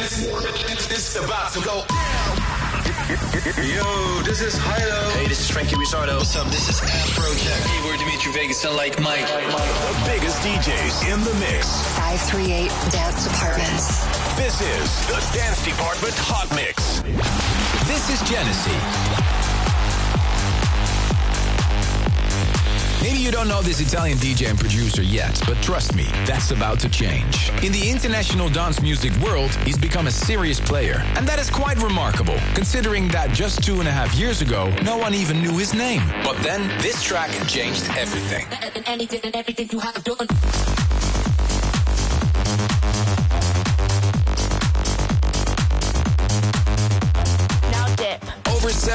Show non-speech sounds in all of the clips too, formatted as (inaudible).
It's about to go Yo, this is HI-LO. Hey, this is Franky Rizardo. What's up? This is Afrojack. Hey, we're Dimitri Vegas and Like Mike. The biggest DJs in the mix. 538 Dance Departments. This is the Dance Department Hot Mix. This is GENESI. Maybe you don't know this Italian DJ and producer yet, but trust me, that's about to change. In the international dance music world, he's become a serious player. And that is quite remarkable, considering that just two and a half years ago, no one even knew his name. But then, this track changed everything.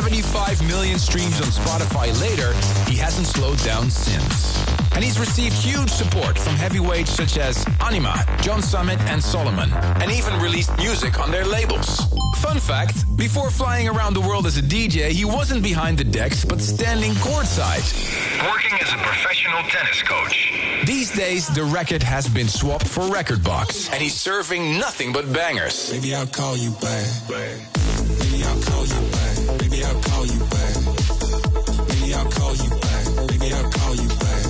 75 million streams on Spotify later, he hasn't slowed down since. And he's received huge support from heavyweights such as Anyma, John Summit, and Solomun, and even released music on their labels. Fun fact before flying around the world as a DJ, he wasn't behind the decks, but standing courtside. Working as a professional tennis coach. These days, the record has been swapped for Rekordbox, and he's serving nothing but bangers. Maybe I'll call you back. Maybe I'll call you back. Maybe I'll call you back. Maybe I'll call you back. Maybe I'll call you back.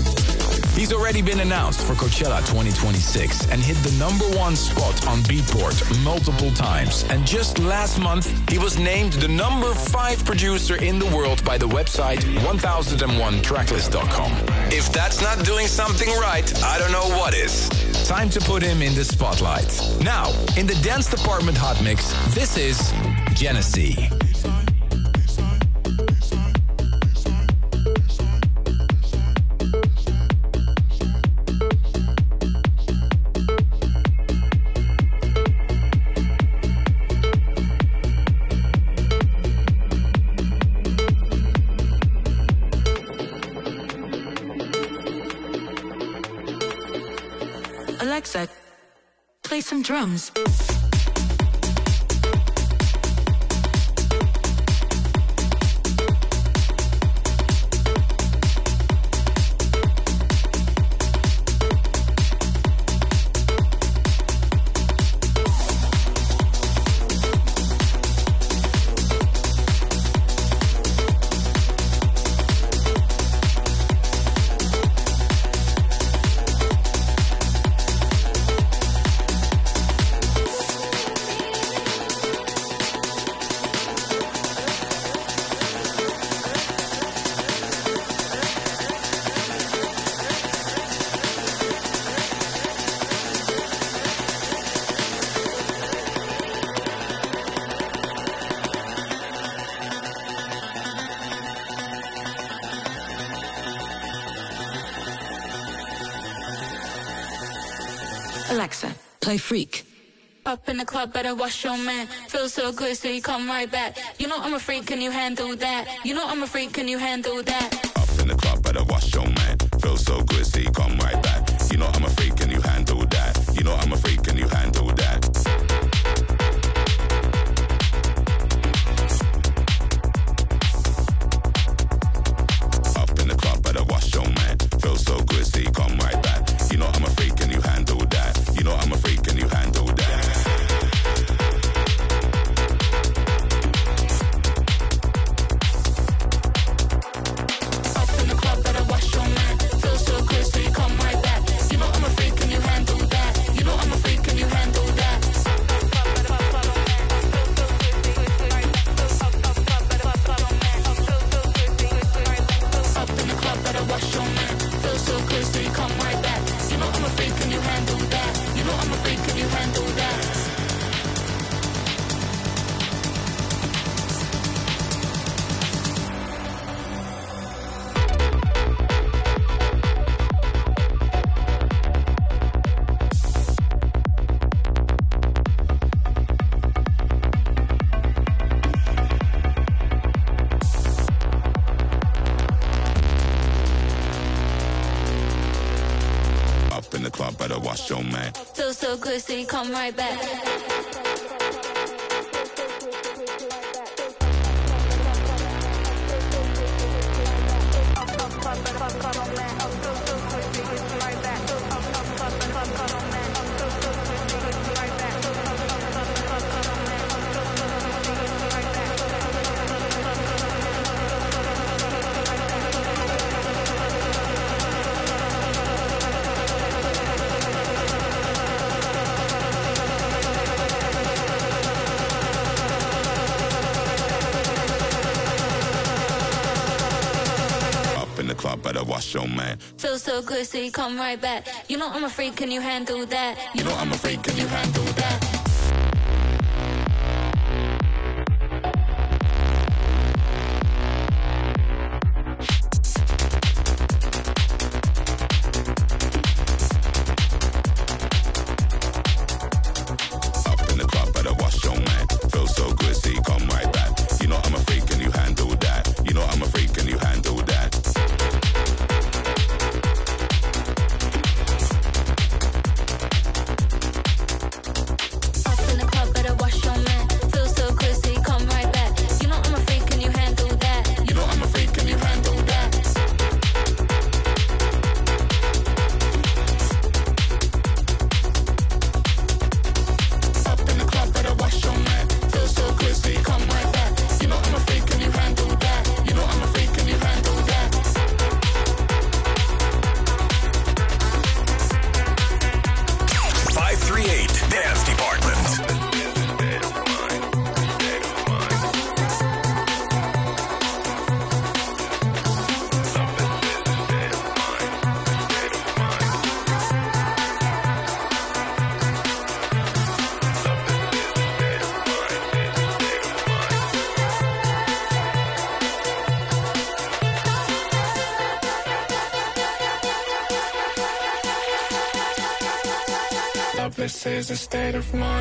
He's already been announced for Coachella 2026 and hit the number one spot on Beatport multiple times. And just last month, he was named the number five producer in the world by the website 1001tracklist.com. If that's not doing something right, I don't know what is. Time to put him in the spotlight. Now, in the dance department hot mix, this is GENESI. Drums. Alexa, play Freak. Up in the club, better wash your man. Feel so good, so you come right back. You know I'm a freak, can you handle that? You know I'm a freak, can you handle that? Up in the club, better wash your man. Feel so good, so you come right back. You know I'm a freak, can you handle that? You know I'm a freak, can you handle that? Come right back. So good, so you come right back. You know I'm a freak, can you handle that? You know I'm a freak, can you handle that? Of mind.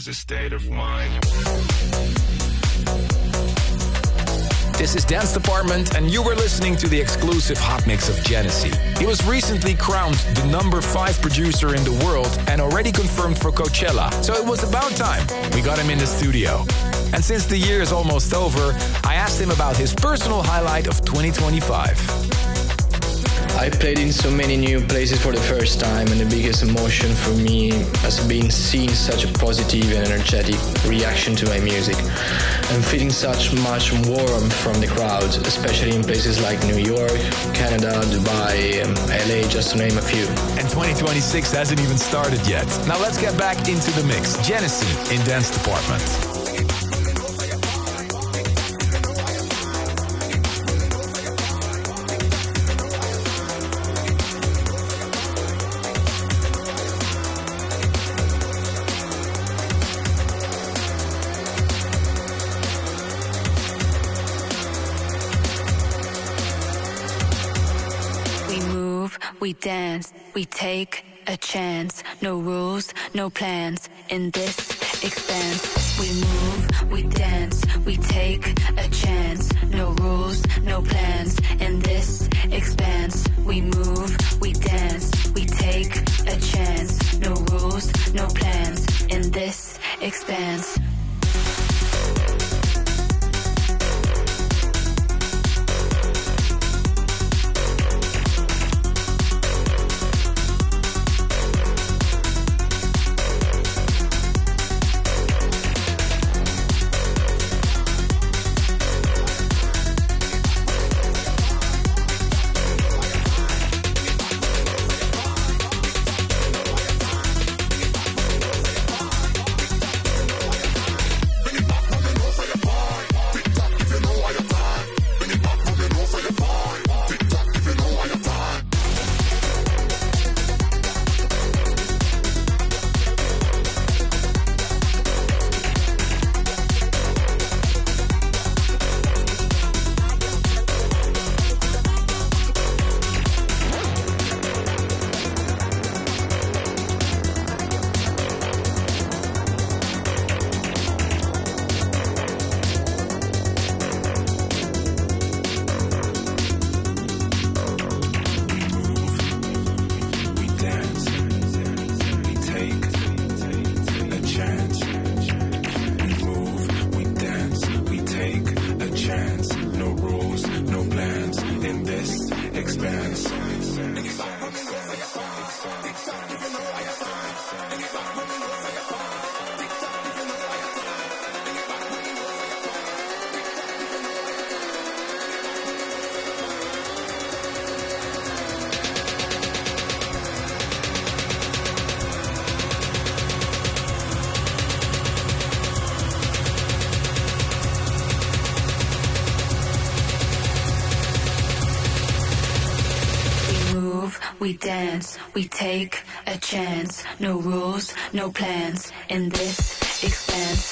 Is a state of mind. This is Dance Department, and you were listening to the exclusive hot mix of GENESI. He was recently crowned the number five producer in the world and already confirmed for Coachella, so it was about time we got him in the studio. And since the year is almost over, I asked him about his personal highlight of 2025. I played in so many new places for the first time, and the biggest emotion for me has been seeing such a positive and energetic reaction to my music and feeling such much warmth from the crowd, especially in places like New York, Canada, Dubai, um, LA, just to name a few. And 2026 hasn't even started yet. Now let's get back into the mix. GENESI in Dance Department. Dance, we take a chance. No rules, no plans in this expanse. We move, we dance, we take a chance. No rules, no plans in this expanse. We move, we dance, we take a chance. No rules, no plans in this expanse. Dance, we take a chance. No rules, no plans in this expanse.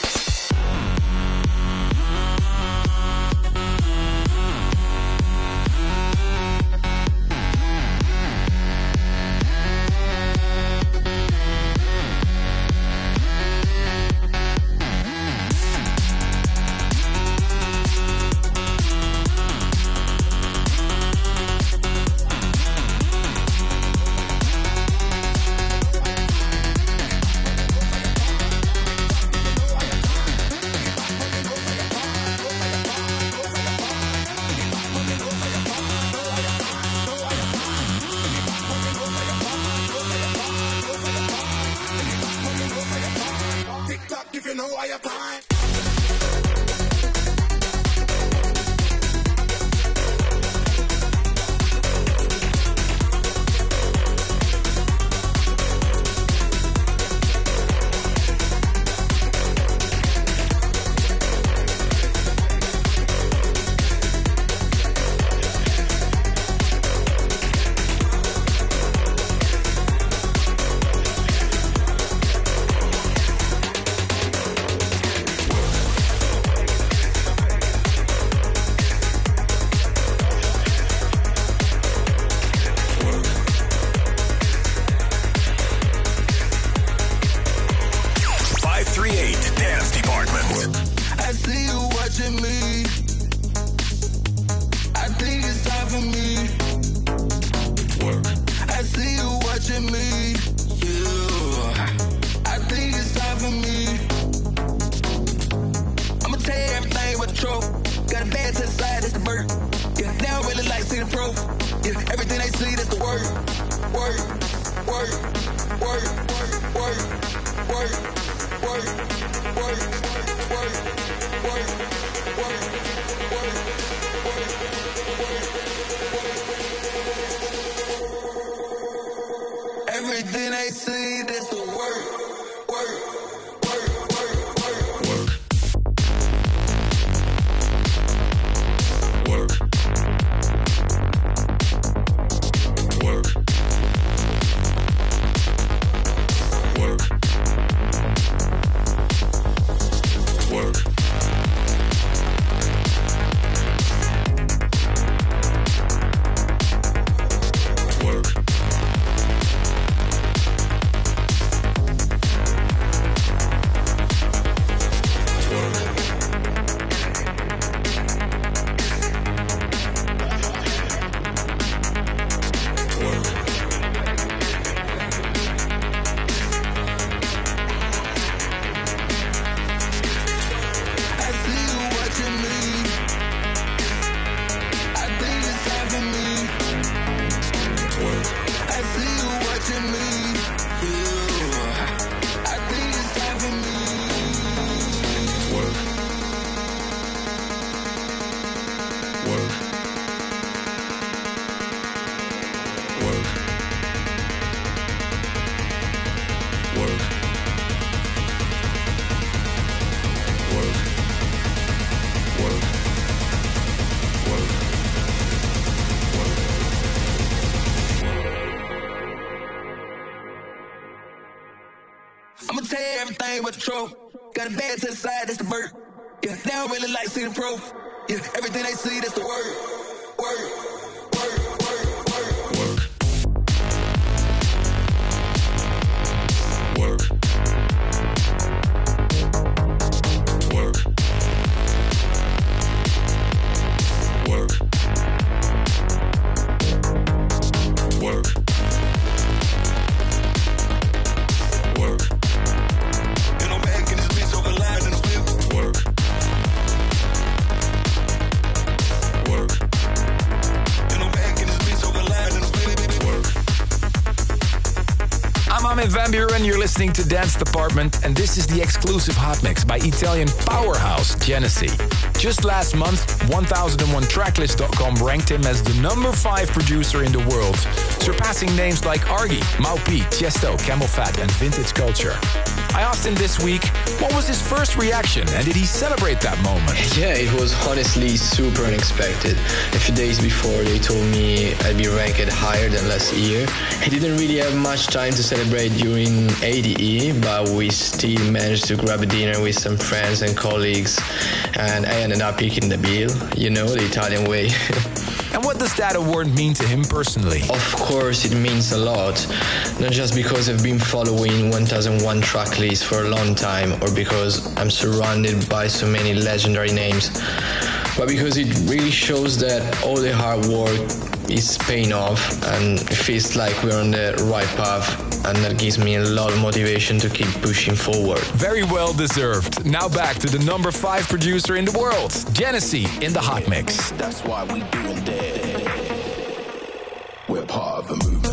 Work. Got a bad to the side, that's the bird. Yeah, now I really like seeing the proof. Yeah, everything they see, that's the word. Word. Listening to Dance Department, and this is the exclusive hot mix by Italian powerhouse GENESI. Just last month, 1001tracklist.com ranked him as the number 5 producer in the world, surpassing names like Argy, Mau P, Tiesto, CamelPhat, and Vintage Culture. I asked him this week, what was his first reaction, and did he celebrate that moment? Yeah, it was honestly super unexpected. A few days before, they told me I'd be ranked higher than last year. I didn't really have much time to celebrate during ADE, but we still managed to grab a dinner with some friends and colleagues, and I ended up picking the bill, you know, the Italian way. (laughs) And what does that award mean to him personally? Of course, it means a lot. Not just because I've been following 1001 track list for a long time or because I'm surrounded by so many legendary names, but because it really shows that all the hard work is paying off and it feels like we're on the right path and that gives me a lot of motivation to keep pushing forward. Very well deserved. Now back to the number 5 producer in the world, GENESI in the hot mix. That's why we doing that. We're part of a movement.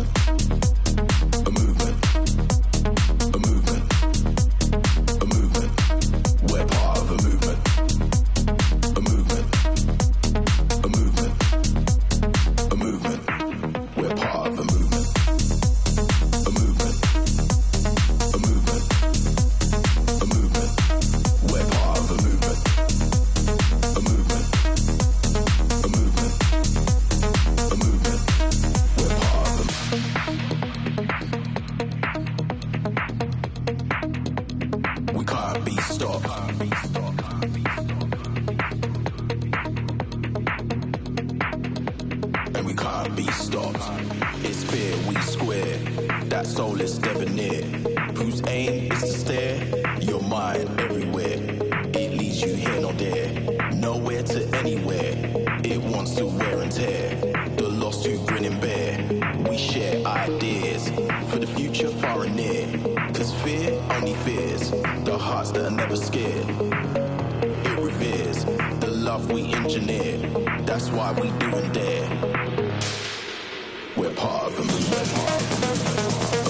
To anywhere. It wants to wear and tear. The lost who grin and bear. We share ideas for the future far and near. Cause fear only fears the hearts that are never scared. It reveres the love we engineer. That's why we do and dare. We're part of a movement.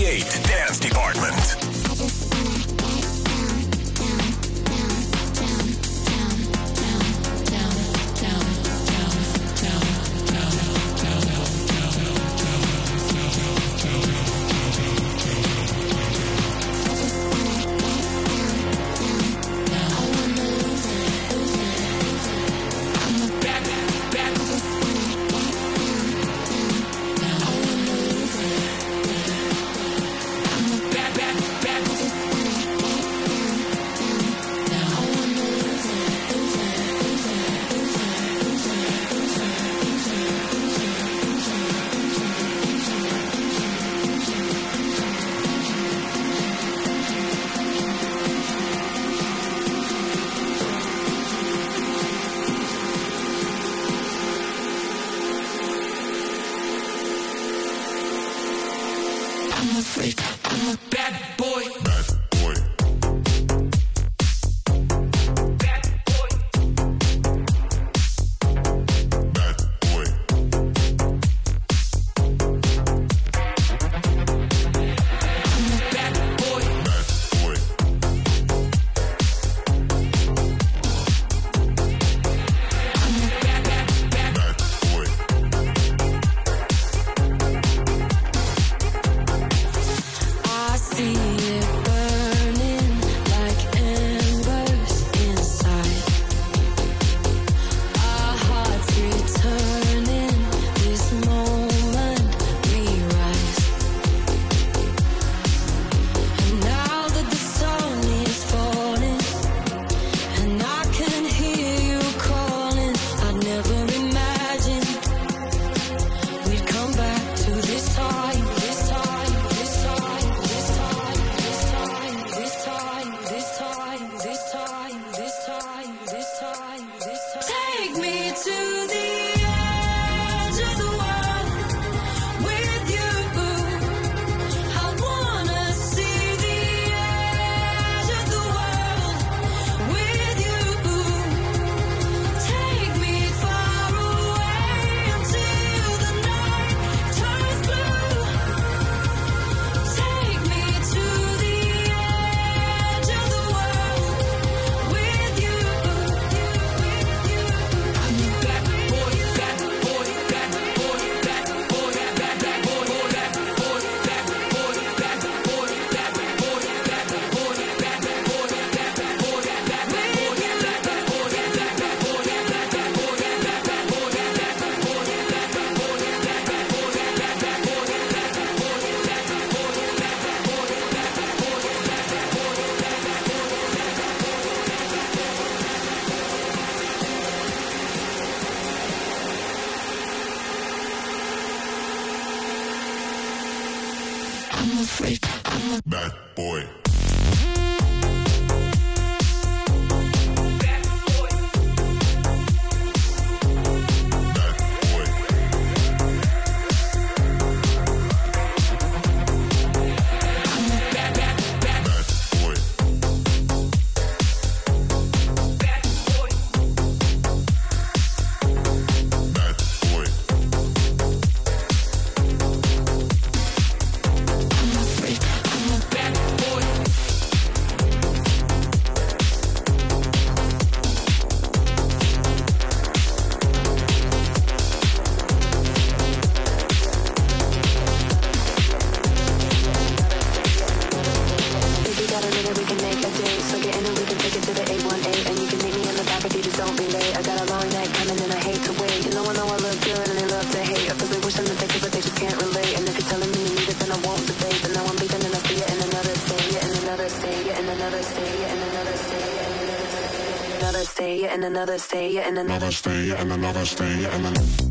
create Dance Department. boy. and another sting and another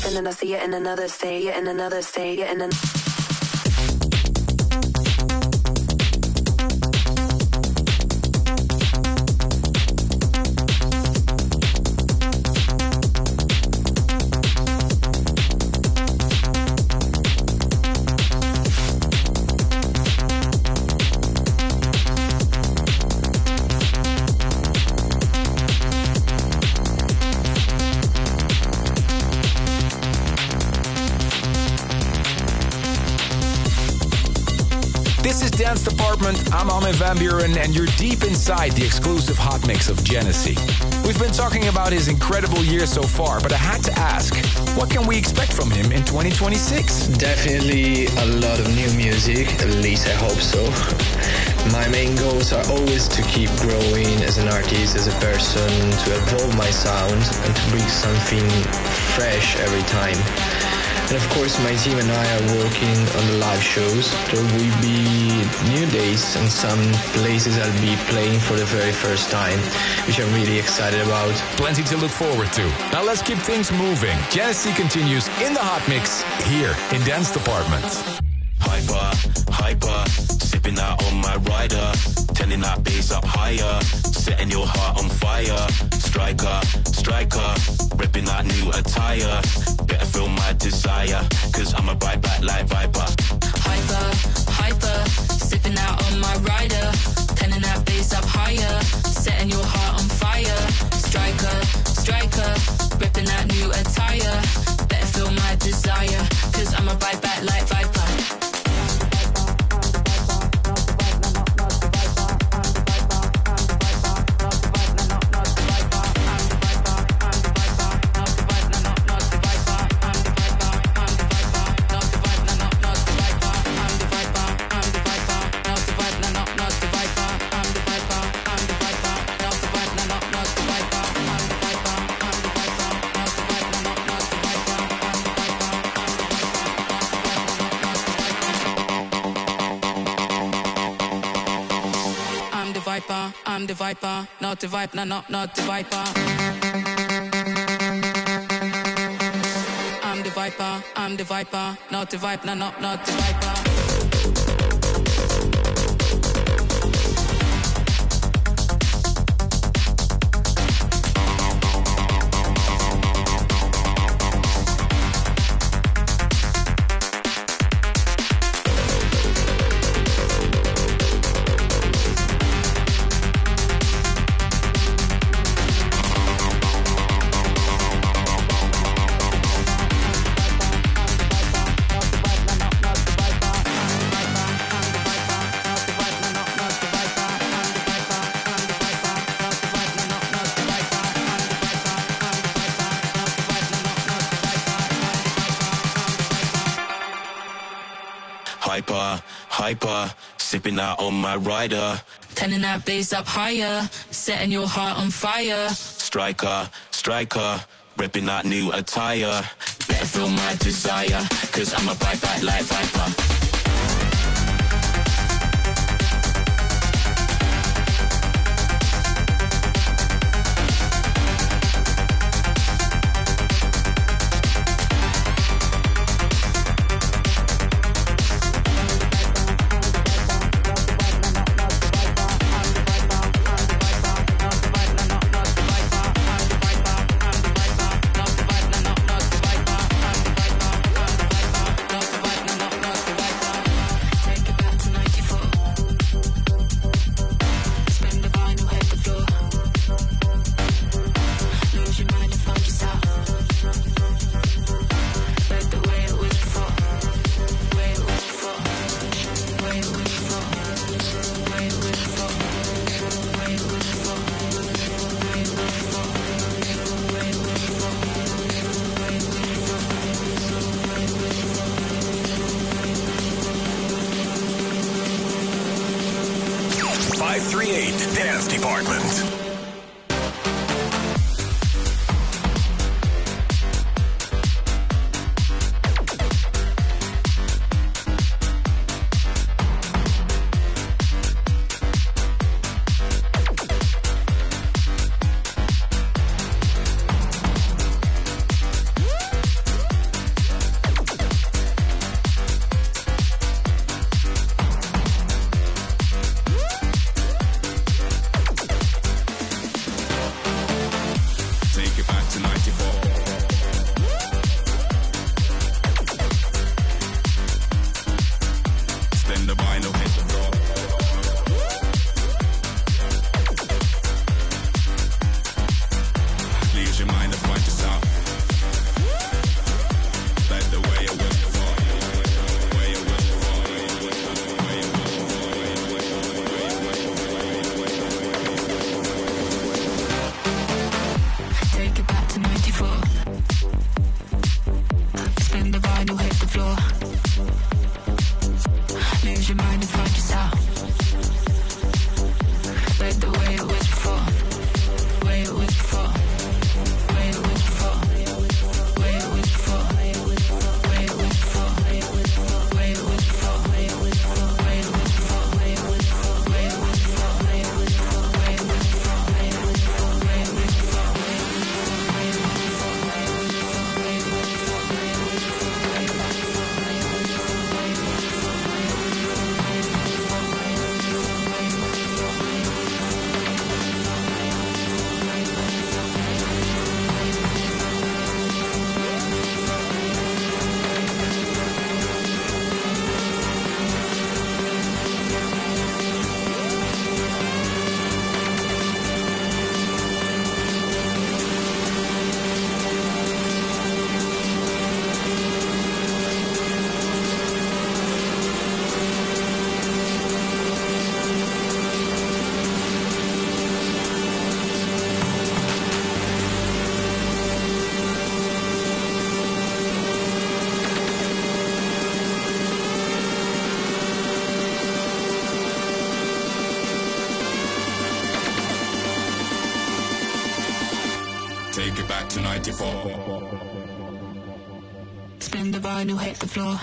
something and I see it in another state, in another state, in another. Van Buuren, and you're deep inside the exclusive hot mix of GENESI. We've been talking about his incredible year so far, but I had to ask, what can we expect from him in 2026? Definitely a lot of new music, at least I hope so. My main goals are always to keep growing as an artist, as a person, to evolve my sound, and to bring something fresh every time. And of course, my team and I are working on the live shows. There will be new dates and some places I'll be playing for the very first time, which I'm really excited about. Plenty to look forward to. Now let's keep things moving. GENESI continues in the hot mix here in Dance Department. Hyper, hyper, sipping out on my rider, turning that bass up higher, setting your heart on fire. Striker, striker, ripping that new attire fulfill my desire. Cause I'ma bite back like Viper. Viper. vibe, no, no, not the viper. I'm the viper, I'm the viper, not the vibe, no, no, not the viper. hyper, hyper, sipping out on my rider. Turning that bass up higher, setting your heart on fire. Striker, striker, ripping that new attire. Better feel my desire, cause I'm a bite back like Viper. 94. Spin the vinyl, hit the floor.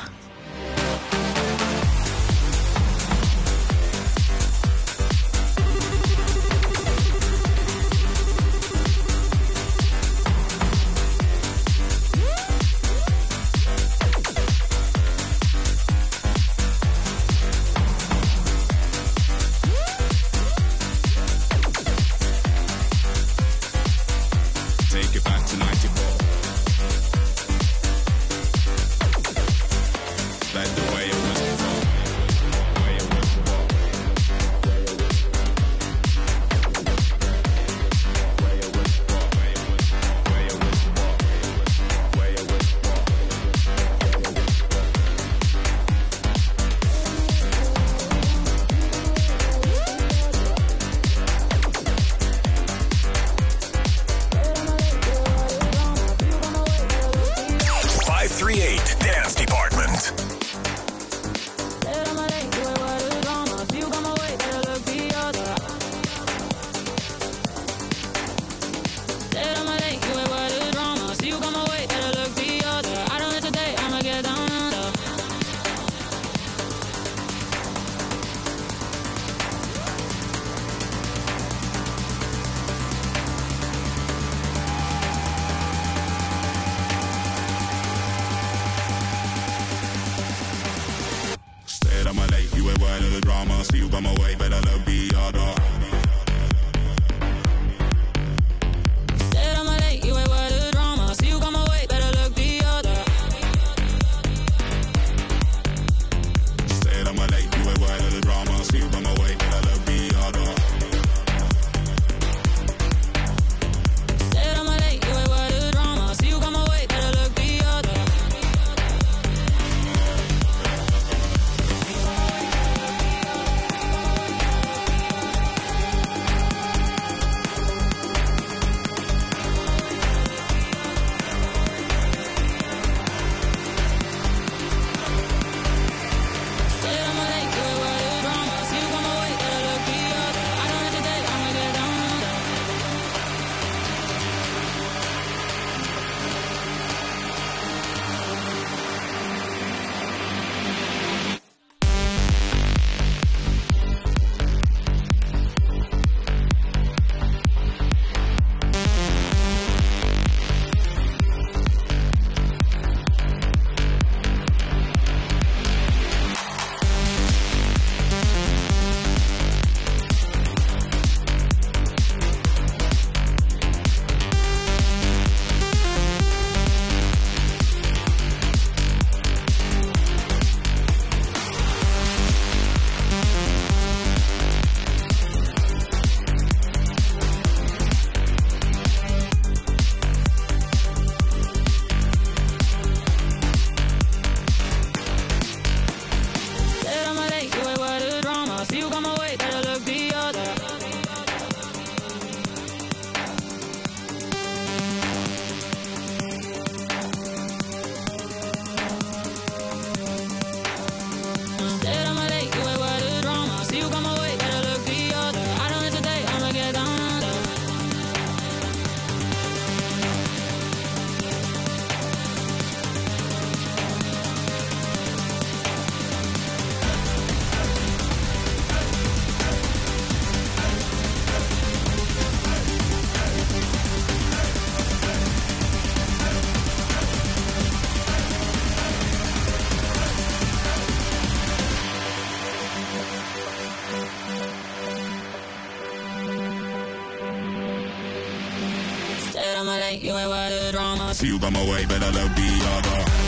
you ain't worth the drama. See you got my way, better love the other.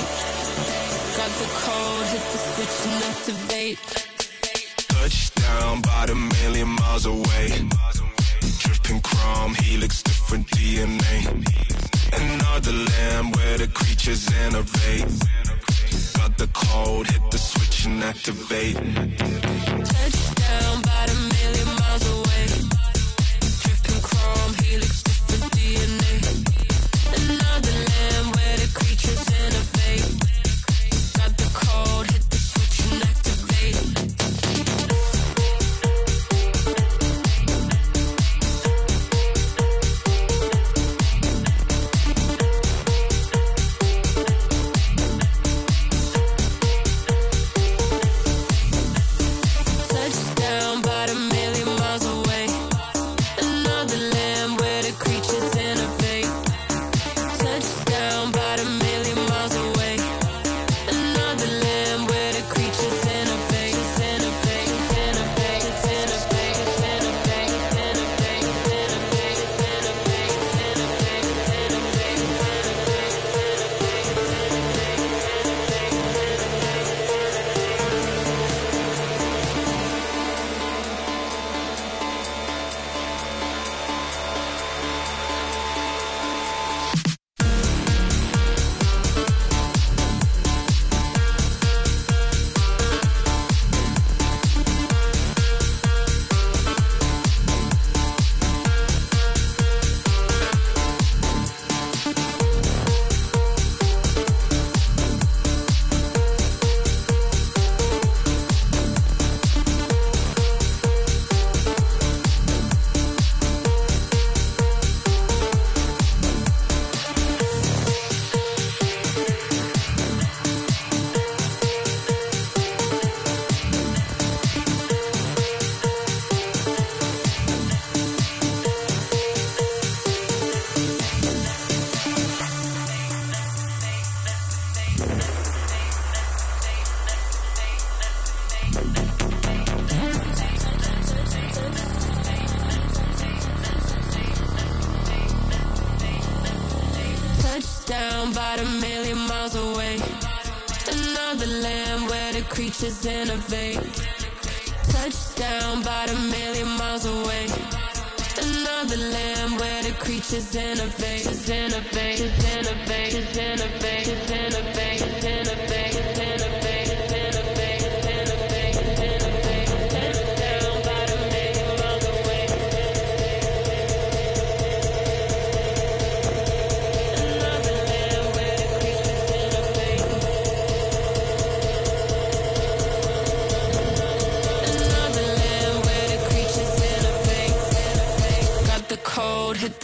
straight. Got the code, hit the switch and activate. Touchdown, about a million miles away. Dripping chrome, helix, different DNA. Another land where the creatures innovate. Got the code, hit the switch and activate. Touchdown. The innovate. Touchdown, about a million miles away. Another land where the creatures innovate, innovate, innovate, innovate, innovate, innovate, innovate,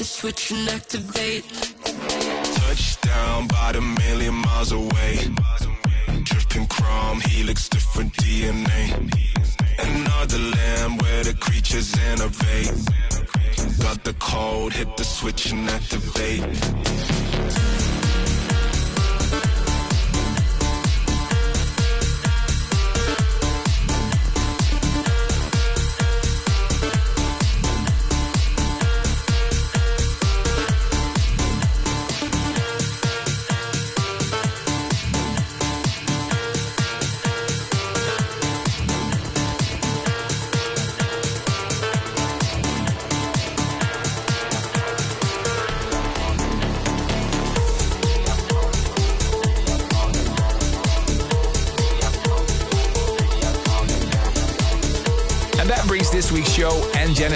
switch and activate. Touchdown, about a million miles away. Dripping chrome, helix, different DNA. Another land where the creatures innovate. Got the code, hit the switch and activate.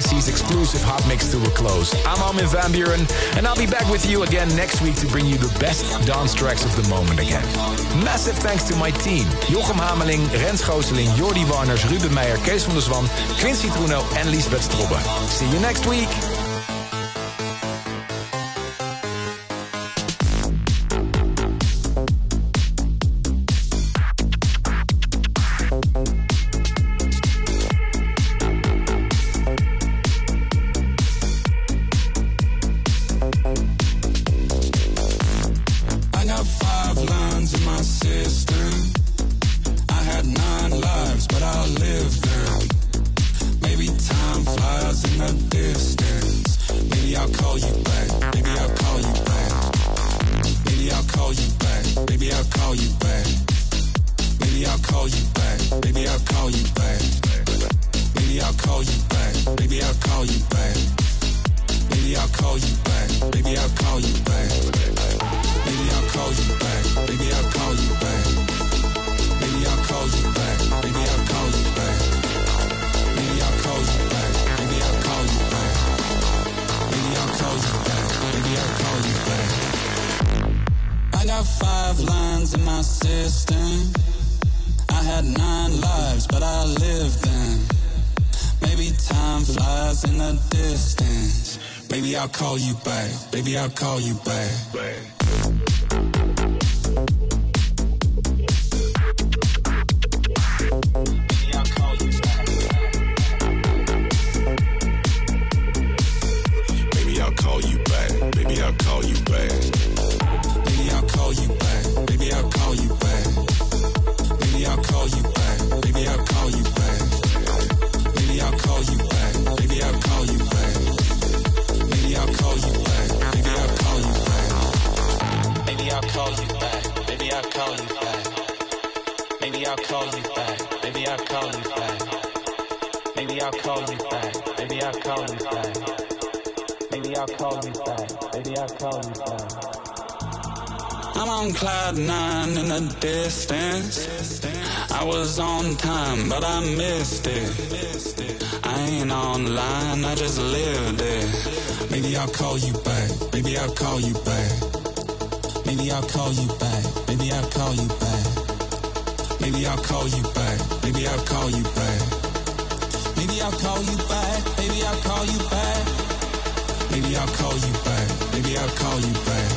And GENESI's exclusive hot mix to a close. I'm Armin van Buuren, and I'll be back with you again next week to bring you the best dance tracks of the moment again. Massive thanks to my team. Jochem Hameling, Rens Gooseling, Jordi Warners, Ruben Meijer, Kees van der Zwan, Quincy Truno en Lisbeth Strobbe. See you next week. In distance. Maybe I'll call you back. Maybe I'll call you back. Maybe I'll call you back. Maybe I'll call you back. Maybe I'll call you back. Maybe I'll call you back. Maybe I'll call you back. Maybe I'll call you back. Maybe I'll call you back. Maybe I'll call you back. Maybe I'll call you back. Maybe I'll call you back. Maybe I'll call you back. Five lines in my system. I had nine lives, but I lived them. Maybe time flies in the distance. Baby, I'll call you back. Baby, I'll call you back. Maybe on cloud nine in the distance. I was on time, but I missed it. I ain't online, I just lived it. Maybe I'll call you back. Maybe I'll call you back. Maybe I'll call you back. Maybe I'll call you back. Maybe I'll call you back. Maybe I'll call you back. Maybe I'll call you back. Maybe I'll call you back. Maybe I'll call you back. Maybe I'll call you back.